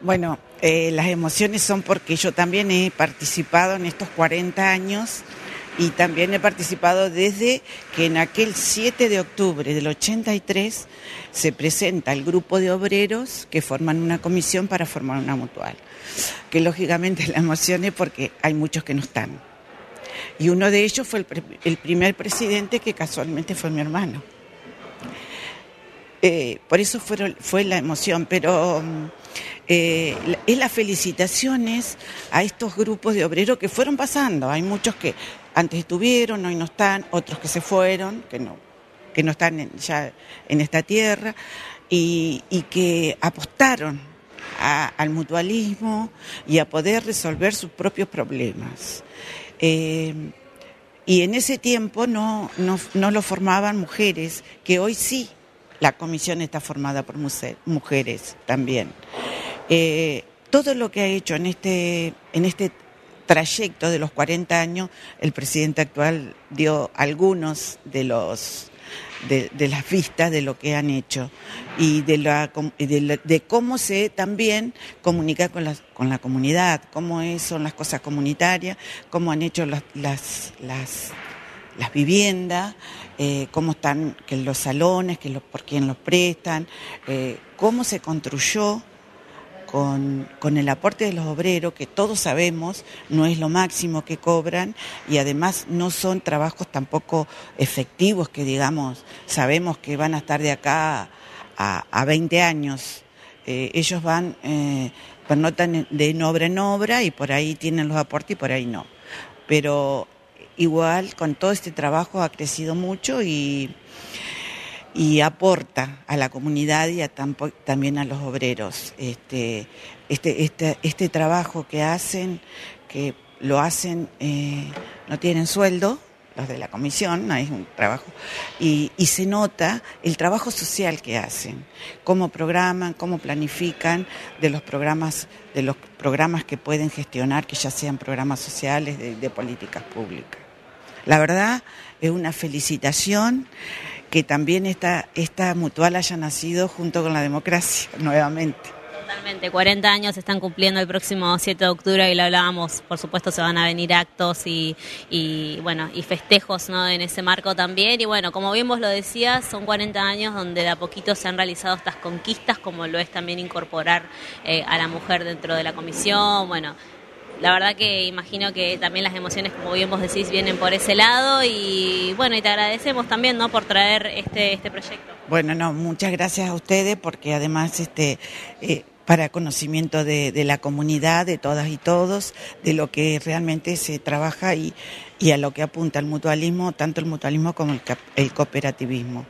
Bueno, eh, las emociones son porque yo también he participado en estos 40 años y también he participado desde que en aquel 7 de octubre del 83 se presenta el grupo de obreros que forman una comisión para formar una mutual. Que lógicamente la emoción porque hay muchos que no están. Y uno de ellos fue el, primer presidente que casualmente fue mi hermano. Eh, por eso fue la emoción, pero eh, es las felicitaciones a estos grupos de obreros que fueron pasando. Hay muchos que antes estuvieron, hoy no están, otros que se fueron, que no, que no están ya en esta tierra, y, que apostaron al mutualismo y a poder resolver sus propios problemas. Eh, y en ese tiempo no, no, no lo formaban mujeres, que hoy sí la comisión está formada por mujeres también. Eh, todo lo que ha hecho en este, en este trayecto de los 40 años, el presidente actual dio algunos de los de, las vistas de lo que han hecho y de, la, de, cómo se también comunica con la, con la comunidad, cómo son las cosas comunitarias, cómo han hecho las, las, las, las viviendas, eh, cómo están que los salones, que los, por quién los prestan, eh, cómo se construyó con, con, el aporte de los obreros, que todos sabemos no es lo máximo que cobran y además no son trabajos tampoco efectivos que digamos, sabemos que van a estar de acá a, a 20 años. Eh, ellos van, eh, pernotan de obra en obra y por ahí tienen los aportes y por ahí no. Pero igual con todo este trabajo ha crecido mucho y y aporta a la comunidad y también a los obreros. Este, este, este, este, trabajo que hacen, que lo hacen, eh, no tienen sueldo, los de la comisión, es un trabajo, y, y, se nota el trabajo social que hacen, cómo programan, cómo planifican de los programas, de los programas que pueden gestionar, que ya sean programas sociales de políticas públicas. La verdad es una felicitación que también esta, esta mutual haya nacido junto con la democracia nuevamente. Totalmente, 40 años se están cumpliendo el próximo 7 de octubre y lo hablábamos, por supuesto se van a venir actos y, y bueno y festejos ¿no? en ese marco también y bueno, como bien vos lo decías, son 40 años donde de a poquito se han realizado estas conquistas como lo es también incorporar eh, a la mujer dentro de la comisión, bueno, la verdad que imagino que también las emociones, como bien vos decís, vienen por ese lado y bueno, y te agradecemos también, ¿no? Por traer este, este proyecto. Bueno, no, muchas gracias a ustedes porque además, este, eh, para conocimiento de, la comunidad, de todas y todos, de lo que realmente se trabaja y, y a lo que apunta el mutualismo, tanto el mutualismo como el cooperativismo.